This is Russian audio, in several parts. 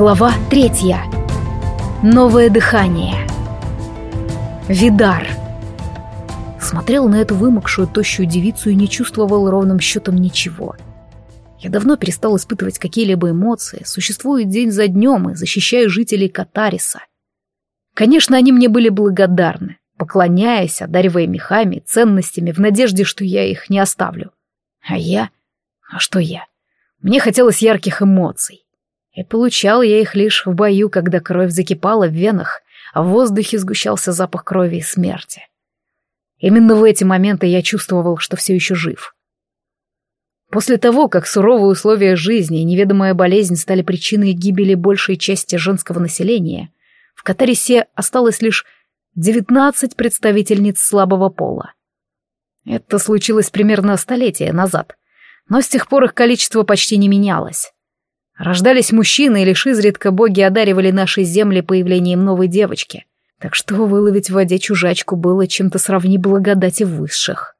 Глава третья. Новое дыхание. Видар. Смотрел на эту вымокшую, тощую девицу и не чувствовал ровным счетом ничего. Я давно перестал испытывать какие-либо эмоции, существую день за днем и защищаю жителей Катариса. Конечно, они мне были благодарны, поклоняясь, одаривая мехами, ценностями, в надежде, что я их не оставлю. А я? А что я? Мне хотелось ярких эмоций. И получал я их лишь в бою, когда кровь закипала в венах, а в воздухе сгущался запах крови и смерти. Именно в эти моменты я чувствовал, что все еще жив. После того, как суровые условия жизни и неведомая болезнь стали причиной гибели большей части женского населения, в Катарисе осталось лишь 19 представительниц слабого пола. Это случилось примерно столетие назад, но с тех пор их количество почти не менялось. Рождались мужчины, и лишь изредка боги одаривали наши земли появлением новой девочки. Так что выловить в воде чужачку было чем-то сравни благодати высших.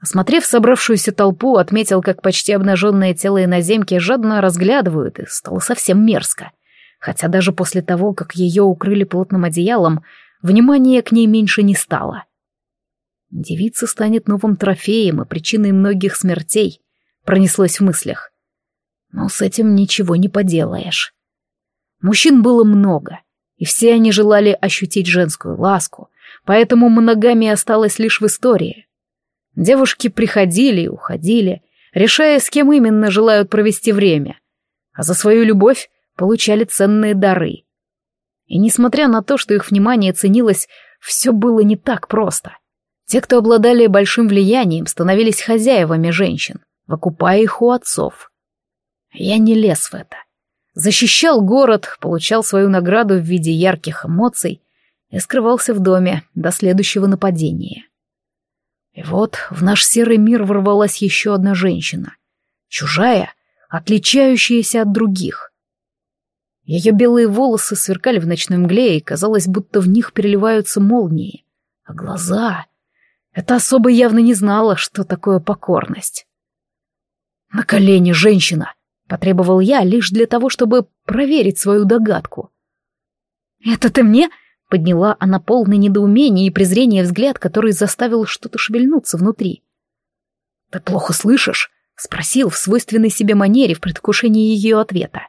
Осмотрев собравшуюся толпу, отметил, как почти обнаженное тело иноземки жадно разглядывают, и стало совсем мерзко. Хотя даже после того, как ее укрыли плотным одеялом, внимания к ней меньше не стало. Девица станет новым трофеем и причиной многих смертей, пронеслось в мыслях. Но с этим ничего не поделаешь. Мужчин было много, и все они желали ощутить женскую ласку, поэтому моногамия осталась лишь в истории. Девушки приходили и уходили, решая, с кем именно желают провести время, а за свою любовь получали ценные дары. И несмотря на то, что их внимание ценилось, все было не так просто. Те, кто обладали большим влиянием, становились хозяевами женщин, выкупая их у отцов. Я не лез в это. Защищал город, получал свою награду в виде ярких эмоций и скрывался в доме до следующего нападения. И вот в наш серый мир ворвалась еще одна женщина. Чужая, отличающаяся от других. Ее белые волосы сверкали в ночной мгле, и казалось, будто в них переливаются молнии. А глаза... Это особо явно не знала, что такое покорность. «На колени, женщина!» Потребовал я лишь для того, чтобы проверить свою догадку. «Это ты мне?» — подняла она полный недоумения и презрения взгляд, который заставил что-то шевельнуться внутри. «Ты плохо слышишь?» — спросил в свойственной себе манере в предвкушении ее ответа.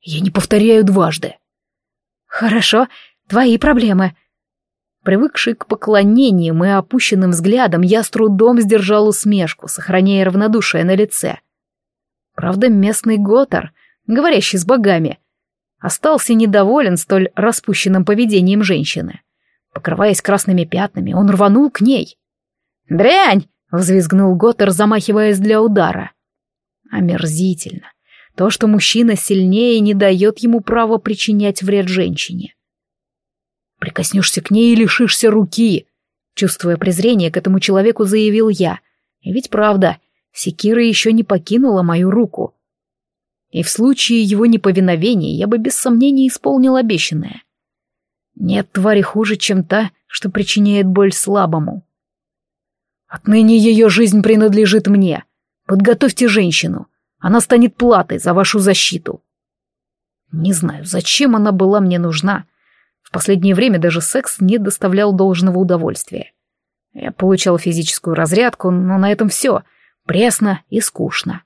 «Я не повторяю дважды». «Хорошо, твои проблемы». Привыкший к поклонениям и опущенным взглядам, я с трудом сдержал усмешку, сохраняя равнодушие на лице. Правда, местный Готар, говорящий с богами, остался недоволен столь распущенным поведением женщины. Покрываясь красными пятнами, он рванул к ней. «Дрянь!» — взвизгнул Готер, замахиваясь для удара. Омерзительно. То, что мужчина сильнее, не дает ему права причинять вред женщине. «Прикоснешься к ней и лишишься руки!» Чувствуя презрение к этому человеку, заявил я. И ведь правда, Секира еще не покинула мою руку. И в случае его неповиновения я бы без сомнения исполнил обещанное. Нет твари хуже, чем та, что причиняет боль слабому. Отныне ее жизнь принадлежит мне. Подготовьте женщину. Она станет платой за вашу защиту. Не знаю, зачем она была мне нужна. В последнее время даже секс не доставлял должного удовольствия. Я получал физическую разрядку, но на этом все — пресно и скучно.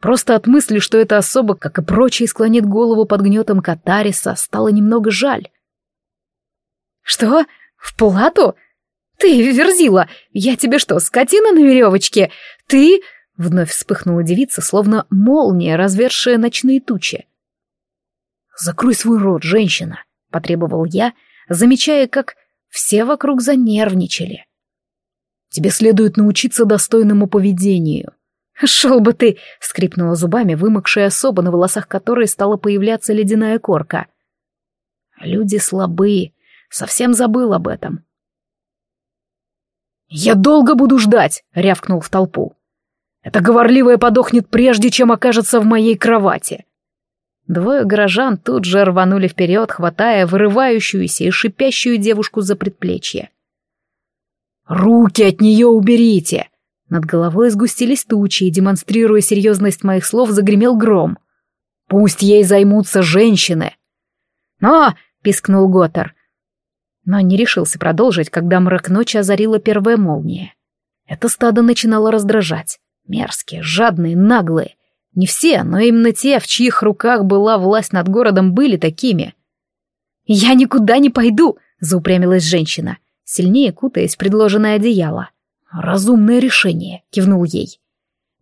Просто от мысли, что эта особа, как и прочие, склонит голову под гнетом Катариса, стало немного жаль. «Что? В плату? Ты, верзила, я тебе что, скотина на веревочке? Ты...» Вновь вспыхнула девица, словно молния, развершая ночные тучи. «Закрой свой рот, женщина», — потребовал я, замечая, как все вокруг занервничали. Тебе следует научиться достойному поведению». «Шел бы ты!» — скрипнула зубами вымокшая особа, на волосах которой стала появляться ледяная корка. «Люди слабые, совсем забыл об этом». «Я долго буду ждать!» — рявкнул в толпу. «Эта говорливая подохнет прежде, чем окажется в моей кровати!» Двое горожан тут же рванули вперед, хватая вырывающуюся и шипящую девушку за предплечье. «Руки от нее уберите!» Над головой сгустились тучи, и, демонстрируя серьезность моих слов, загремел гром. Пусть ей займутся женщины. Но, пискнул Готер. Но не решился продолжить, когда мрак ночи озарила первая молния. Это стадо начинало раздражать. Мерзкие, жадные, наглые. Не все, но именно те, в чьих руках была власть над городом, были такими. «Я никуда не пойду!» — заупрямилась женщина, сильнее кутаясь в предложенное одеяло. «Разумное решение», — кивнул ей.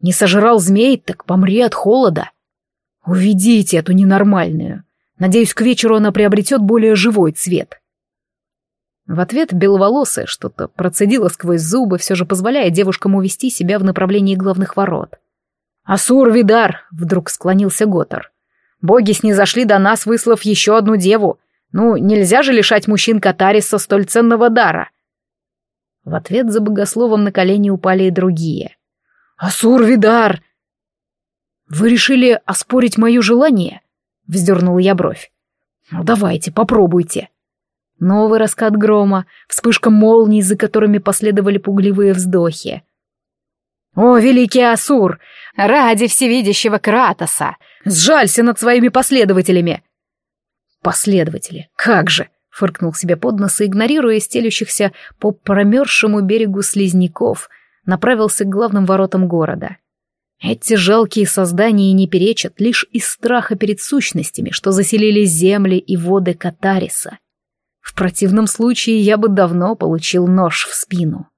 «Не сожрал змей, так помри от холода». «Уведите эту ненормальную. Надеюсь, к вечеру она приобретет более живой цвет». В ответ беловолосая что-то процедила сквозь зубы, все же позволяя девушкам увести себя в направлении главных ворот. «Асур Видар!» — вдруг склонился Готор. «Боги снизошли до нас, выслав еще одну деву. Ну, нельзя же лишать мужчин Катариса столь ценного дара!» В ответ за богословом на колени упали и другие. «Асур Видар!» «Вы решили оспорить мое желание?» — вздернул я бровь. «Ну, давайте, попробуйте». Новый раскат грома, вспышка молний, за которыми последовали пугливые вздохи. «О, великий Асур! Ради всевидящего Кратоса! Сжалься над своими последователями!» «Последователи, как же!» — фыркнул себе под нос и, игнорируя стелющихся по промерзшему берегу слизняков, направился к главным воротам города. Эти жалкие создания не перечат лишь из страха перед сущностями, что заселили земли и воды Катариса. В противном случае я бы давно получил нож в спину.